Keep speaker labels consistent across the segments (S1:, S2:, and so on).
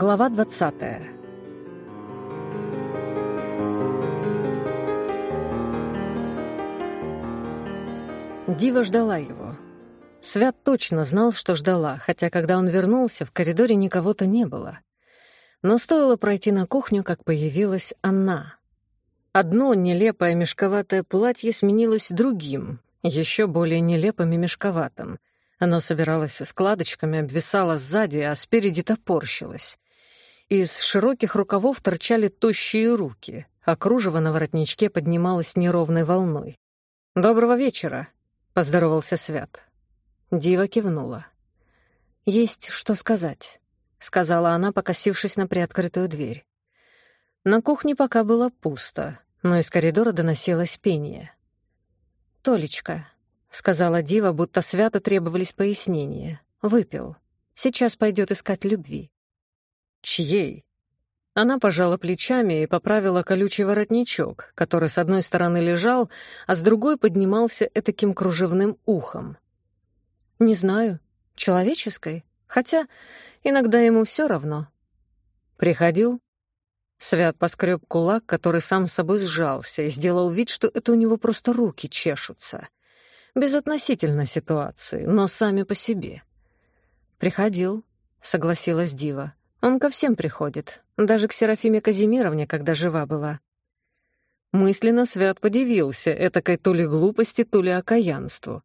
S1: Глава 20. Дива ждала его. Свят точно знал, что ждала, хотя когда он вернулся, в коридоре никого-то не было. Но стоило пройти на кухню, как появилась она. Одно нелепое мешковатое платье сменилось другим, еще более нелепым и мешковатым. Оно собиралось складочками, обвисало сзади, а спереди топорщилось. Из широких рукавов торчали тощие руки, а кружево на воротничке поднималось неровной волной. «Доброго вечера», — поздоровался Свят. Дива кивнула. «Есть что сказать», — сказала она, покосившись на приоткрытую дверь. На кухне пока было пусто, но из коридора доносилось пение. «Толечка», — сказала Дива, будто свято требовались пояснения. «Выпил. Сейчас пойдет искать любви». «Чьей?» Она пожала плечами и поправила колючий воротничок, который с одной стороны лежал, а с другой поднимался этаким кружевным ухом. «Не знаю. Человеческой? Хотя иногда ему все равно». «Приходил?» Свят поскреб кулак, который сам собой сжался, и сделал вид, что это у него просто руки чешутся безотносительно ситуации, но сами по себе. «Приходил», — согласилась Дива. «Он ко всем приходит, даже к Серафиме Казимировне, когда жива была». Мысленно Свят подивился этакой то ли глупости, то ли окаянству.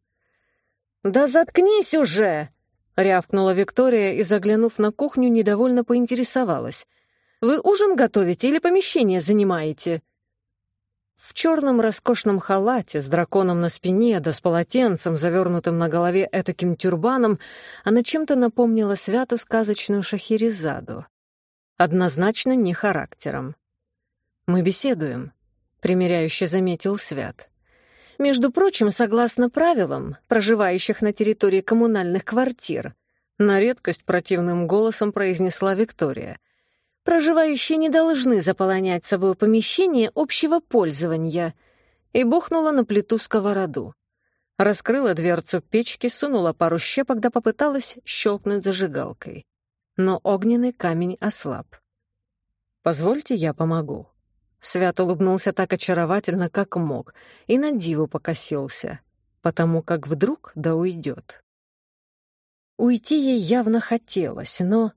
S1: «Да заткнись уже!» — рявкнула Виктория и, заглянув на кухню, недовольно поинтересовалась. «Вы ужин готовите или помещение занимаете?» В черном роскошном халате с драконом на спине, да с полотенцем, завернутым на голове этаким тюрбаном, она чем-то напомнила святу сказочную Шахерезаду. Однозначно не характером. «Мы беседуем», — примиряюще заметил Свят. «Между прочим, согласно правилам, проживающих на территории коммунальных квартир», на редкость противным голосом произнесла Виктория — Проживающие не должны заполонять собой помещение общего пользования. И бухнула на плиту сковороду. Раскрыла дверцу печки, сунула пару щепок, да попыталась щелкнуть зажигалкой. Но огненный камень ослаб. «Позвольте, я помогу». Свят улыбнулся так очаровательно, как мог, и на диву покосился, потому как вдруг да уйдет. Уйти ей явно хотелось, но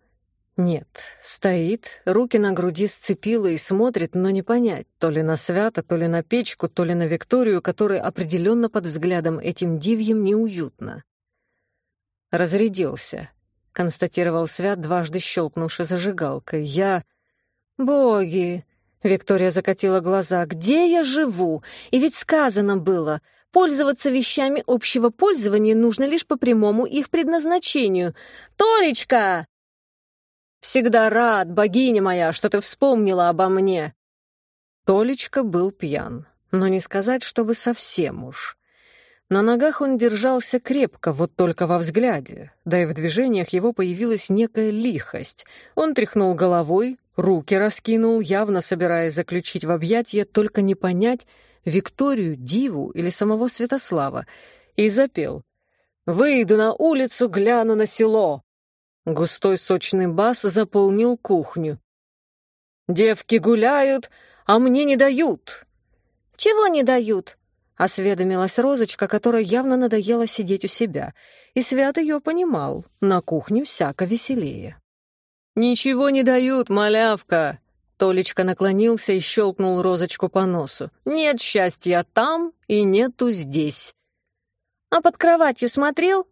S1: нет, стоит, руки на груди сцепила и смотрит, но не понять, то ли на Свята, то ли на печку, то ли на Викторию, которой определенно под взглядом этим дивьем неуютно. «Разрядился», — констатировал Свят, дважды щелкнувши зажигалкой. «Я...» «Боги!» — Виктория закатила глаза. «Где я живу? И ведь сказано было, пользоваться вещами общего пользования нужно лишь по прямому их предназначению. Толечка!» Всегда рад, богиня моя, что ты вспомнила обо мне». Толечка был пьян, но не сказать, чтобы совсем уж. На ногах он держался крепко, вот только во взгляде, да и в движениях его появилась некая лихость. Он тряхнул головой, руки раскинул, явно собираясь заключить в объятье, только не понять, Викторию, Диву или самого Святослава, и запел «Выйду на улицу, гляну на село, Густой сочный бас заполнил кухню. «Девки гуляют, а мне не дают!» «Чего не дают?» — осведомилась Розочка, которая явно надоела сидеть у себя. И Свят ее понимал, на кухне всяко веселее. «Ничего не дают, малявка!» Толечка наклонился и щелкнул Розочку по носу. «Нет счастья там и нету здесь». «А под кроватью смотрел?»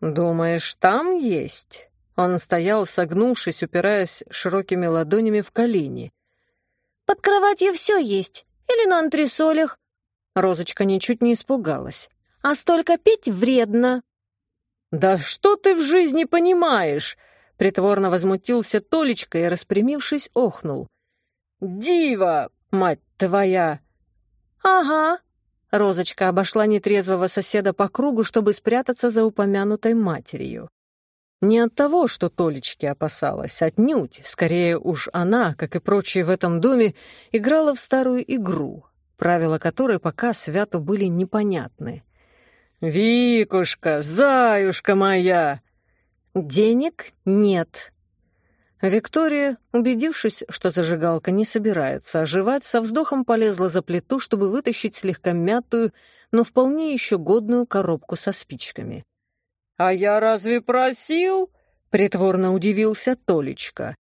S1: «Думаешь, там есть?» Он стоял, согнувшись, упираясь широкими ладонями в колени. «Под кроватью все есть. Или на антресолях». Розочка ничуть не испугалась. «А столько пить вредно». «Да что ты в жизни понимаешь?» Притворно возмутился Толечка и, распрямившись, охнул. «Дива, мать твоя!» «Ага». Розочка обошла нетрезвого соседа по кругу, чтобы спрятаться за упомянутой матерью. Не от того, что Толечки опасалась, отнюдь. Скорее уж она, как и прочие в этом доме, играла в старую игру, правила которой пока Святу были непонятны. «Викушка, заюшка моя!» «Денег нет». Виктория, убедившись, что зажигалка не собирается оживать, со вздохом полезла за плиту, чтобы вытащить слегка мятую, но вполне еще годную коробку со спичками.
S2: «А я разве просил?» — притворно удивился Толечка.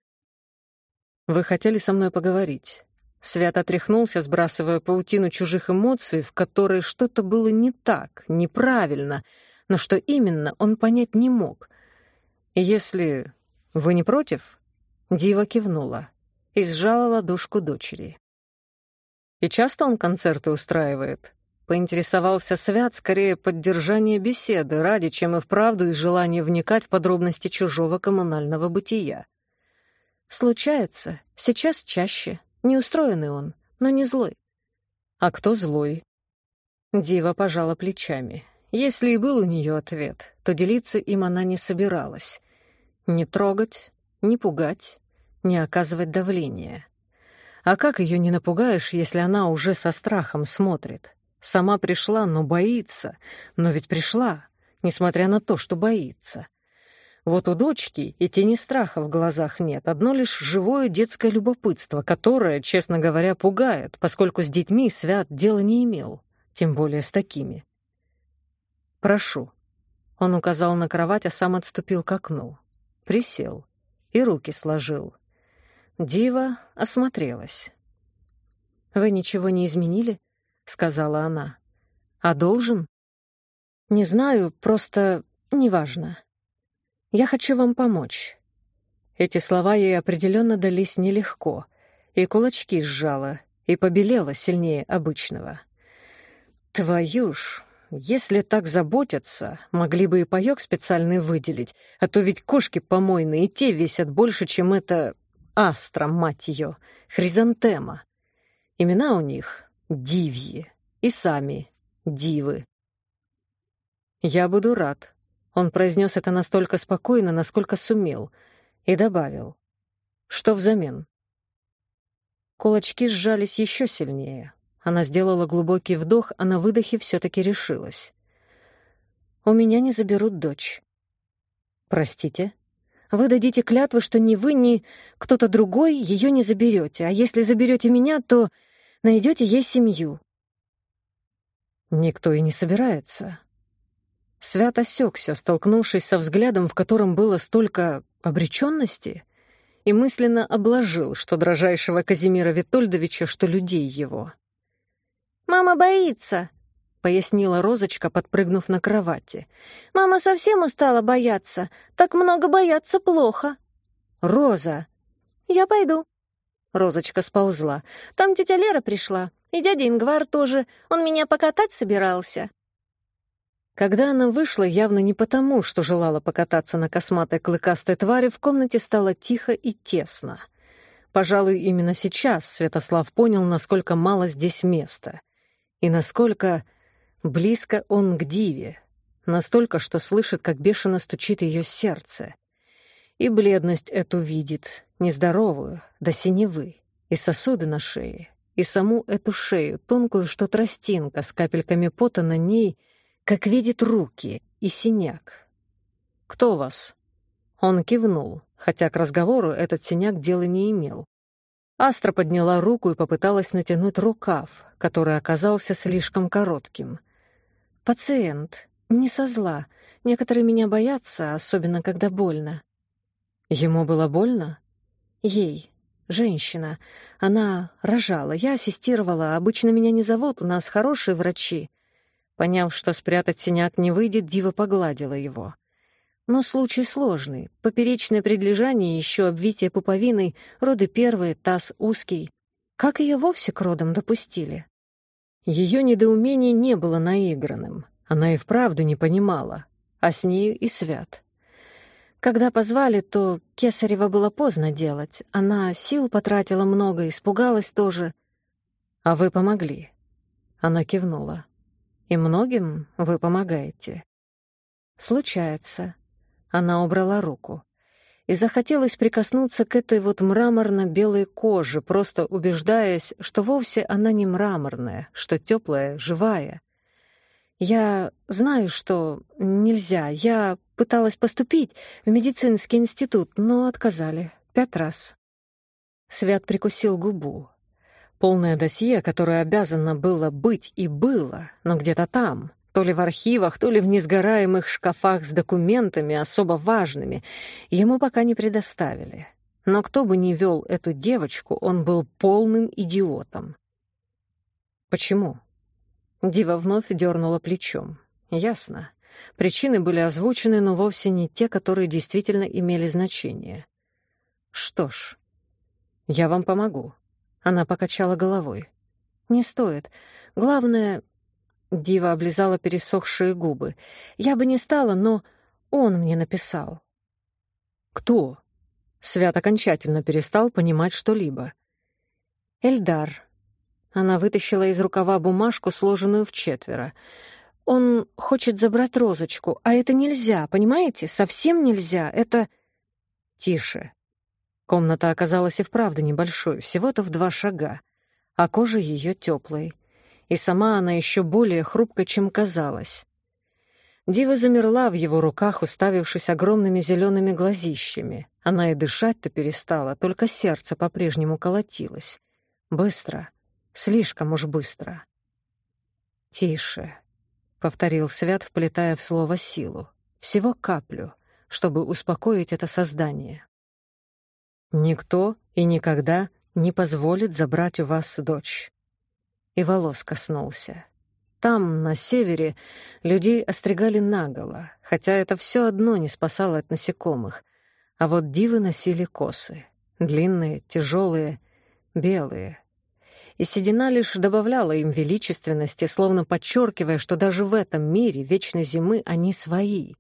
S1: «Вы хотели со мной поговорить?» Свят отряхнулся, сбрасывая паутину чужих эмоций, в которой что-то было не так, неправильно, но что именно, он понять не мог. «Если вы не против?» Дива кивнула и сжала ладошку дочери. «И часто он концерты устраивает?» Поинтересовался Свят скорее поддержание беседы ради, чем и вправду из желания вникать в подробности чужого коммунального бытия. «Случается. Сейчас чаще. Неустроенный он, но не злой». «А кто злой?» Дива пожала плечами. Если и был у нее ответ, то делиться им она не собиралась. Не трогать, не пугать, не оказывать давления. А как ее не напугаешь, если она уже со страхом смотрит? Сама пришла, но боится. Но ведь пришла, несмотря на то, что боится. Вот у дочки и тени страха в глазах нет, одно лишь живое детское любопытство, которое, честно говоря, пугает, поскольку с детьми Свят дела не имел, тем более с такими. «Прошу». Он указал на кровать, а сам отступил к окну. Присел и руки сложил. Дива осмотрелась. «Вы ничего не изменили?» — сказала она. «А должен?» «Не знаю, просто неважно. Я хочу вам помочь». Эти слова ей определенно дались нелегко, и кулачки сжала, и побелела сильнее обычного. «Твою ж, если так заботятся, могли бы и паёк специальный выделить, а то ведь кошки помойные и те весят больше, чем это Астра, мать ее, Хризантема. Имена у них — Дивьи, и сами — Дивы. «Я буду рад», — он произнес это настолько спокойно, насколько сумел, и добавил. «Что взамен?» Кулачки сжались еще сильнее. Она сделала глубокий вдох, а на выдохе все-таки решилась. «У меня не заберут дочь». «Простите?» Вы дадите клятву, что ни вы, ни кто-то другой ее не заберете, а если заберете меня, то найдете ей семью. Никто и не собирается. Свят осекся, столкнувшись со взглядом, в котором было столько обреченности, и мысленно обложил, что дрожайшего Казимира Витольдовича, что людей его.
S3: «Мама боится»,
S1: пояснила Розочка, подпрыгнув на кровати.
S3: «Мама совсем устала бояться. Так много бояться плохо».
S1: «Роза!»
S3: «Я пойду».
S1: Розочка сползла.
S3: «Там тетя Лера пришла. И дядя Ингвар тоже. Он меня покатать собирался».
S1: Когда она вышла, явно не потому, что желала покататься на косматой клыкастой твари, в комнате стало тихо и тесно. Пожалуй, именно сейчас Святослав понял, насколько мало здесь места. И насколько Близко он к Диве, настолько, что слышит, как бешено стучит ее сердце. И бледность эту видит, нездоровую, до синевы, и сосуды на шее, и саму эту шею, тонкую, что тростинка, с капельками пота на ней, как видит руки и синяк. «Кто вас?» Он кивнул, хотя к разговору этот синяк дела не имел. Астра подняла руку и попыталась натянуть рукав, который оказался слишком коротким — Пациент. Не со зла. Некоторые меня боятся, особенно когда больно. Ему было больно? Ей. Женщина. Она рожала. Я ассистировала. Обычно меня не зовут, у нас хорошие врачи. Поняв, что спрятать синяк не выйдет, Дива погладила его. Но случай сложный. Поперечное предлежание, еще обвитие пуповиной, роды первые, таз узкий. Как ее вовсе к родам допустили? Ее недоумение не было наигранным. Она и вправду не понимала, а с нею и Свят. Когда позвали, то Кесарева было поздно делать. Она сил потратила много, испугалась тоже. «А вы помогли?» Она кивнула. «И многим вы помогаете?» «Случается». Она убрала руку и захотелось прикоснуться к этой вот мраморно-белой коже, просто убеждаясь, что вовсе она не мраморная, что теплая, живая. Я знаю, что нельзя. Я пыталась поступить в медицинский институт, но отказали. Пять раз. Свят прикусил губу. Полное досье, которое обязано было быть и было, но где-то там, то ли в архивах, то ли в несгораемых шкафах с документами особо важными, ему пока не предоставили. Но кто бы ни вел эту девочку, он был полным идиотом. Почему? Дива вновь дернула плечом. Ясно. Причины были озвучены, но вовсе не те, которые действительно имели значение. Что ж, я вам помогу. Она покачала головой. Не стоит. Главное... Дива облизала пересохшие губы. Я бы не стала, но он мне написал. Кто? Свят окончательно перестал понимать что-либо. «Эльдар». Она вытащила из рукава бумажку, сложенную в четверо. «Он хочет забрать розочку, а это нельзя, понимаете? Совсем нельзя. Это...» «Тише». Комната оказалась и вправду небольшой, всего-то в два шага, а кожа ее теплой. И сама она еще более хрупкой, чем казалась. Дива замерла в его руках, уставившись огромными зелеными глазищами. Она и дышать-то перестала, только сердце по-прежнему колотилось. Быстро, слишком уж быстро. «Тише», — повторил Свят, вплетая в слово силу. «Всего каплю, чтобы успокоить это создание». «Никто и никогда не позволит забрать у вас дочь». И волос коснулся. Там, на севере, людей остригали наголо, хотя это все одно не спасало от насекомых. А вот дивы носили косы. Длинные, тяжелые, белые. И седина лишь добавляла им величественности, словно подчеркивая, что даже в этом мире вечной зимы они свои.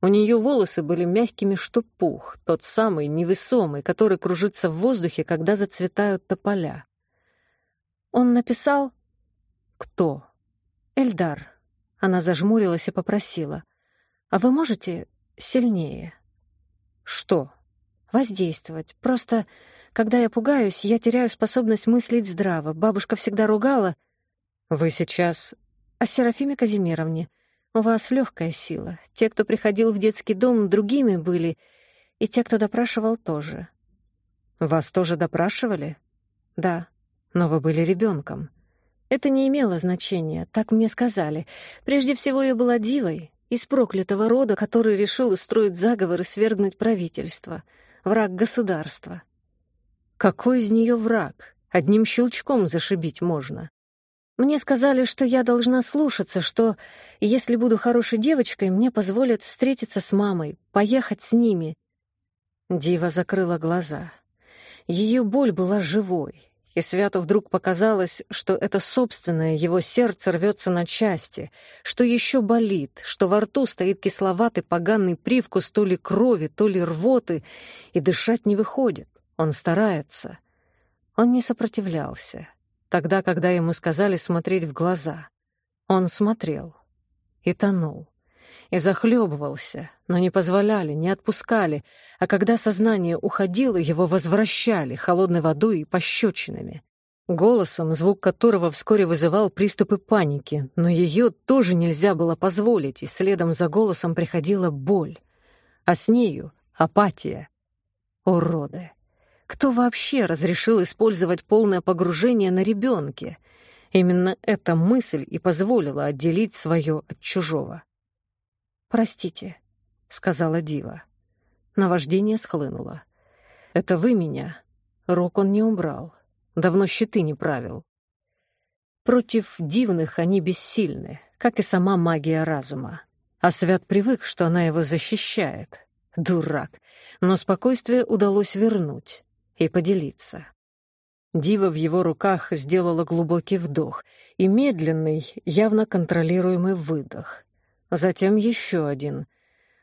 S1: У нее волосы были мягкими, что пух, тот самый невесомый, который кружится в воздухе, когда зацветают тополя. Он написал «Кто?» «Эльдар», — она зажмурилась и попросила, «а вы можете сильнее?» «Что?» «Воздействовать. Просто, когда я пугаюсь, я теряю способность мыслить здраво. Бабушка всегда ругала...» «Вы сейчас...» «О Серафиме Казимировне. У вас легкая сила. Те, кто приходил в детский дом, другими были, и те, кто допрашивал, тоже». «Вас тоже допрашивали?» «Да, но вы были ребенком. Это не имело значения, так мне сказали. Прежде всего, я была дивой, из проклятого рода, который решил устроить заговор и свергнуть правительство. Враг государства. Какой из нее враг? Одним щелчком зашибить можно. Мне сказали, что я должна слушаться, что, если буду хорошей девочкой, мне позволят встретиться с мамой, поехать с ними. Дива закрыла глаза. Ее боль была живой, и Святу вдруг показалось, что это собственное его сердце рвется на части, что еще болит, что во рту стоит кисловатый поганый привкус то ли крови, то ли рвоты, и дышать не выходит. Он старается. Он не сопротивлялся. Тогда, когда ему сказали смотреть в глаза. Он смотрел и тонул и захлебывался, но не позволяли, не отпускали, а когда сознание уходило, его возвращали холодной водой и пощечинами. Голосом, звук которого вскоре вызывал приступы паники, но ее тоже нельзя было позволить, и следом за голосом приходила боль. А с нею — апатия. Уроды! Кто вообще разрешил использовать полное погружение на ребенке? Именно эта мысль и позволила отделить свое от чужого. «Простите», — сказала Дива. Наваждение схлынуло. «Это вы меня?» Рук он не убрал. Давно щиты не правил. Против дивных они бессильны, как и сама магия разума. А Свят привык, что она его защищает. Дурак. Но спокойствие удалось вернуть и поделиться. Дива в его руках сделала глубокий вдох и медленный, явно контролируемый выдох. Затем еще один.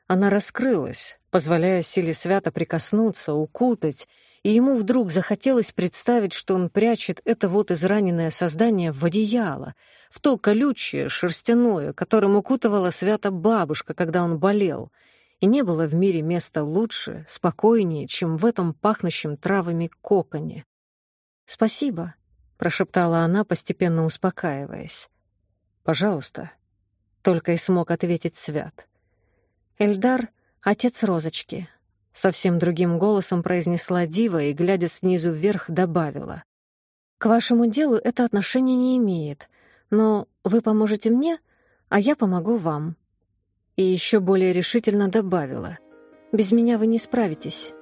S1: Она раскрылась, позволяя силе свято прикоснуться, укутать, и ему вдруг захотелось представить, что он прячет это вот израненное создание в одеяло, в то колючее, шерстяное, которым укутывала свято бабушка, когда он болел и не было в мире места лучше, спокойнее, чем в этом пахнущем травами коконе. «Спасибо», — прошептала она, постепенно успокаиваясь. «Пожалуйста», — только и смог ответить Свят. «Эльдар — отец Розочки», — совсем другим голосом произнесла Дива и, глядя снизу вверх, добавила. «К вашему делу это отношение не имеет, но вы поможете мне, а я помогу вам» и еще более решительно добавила. «Без меня вы не справитесь.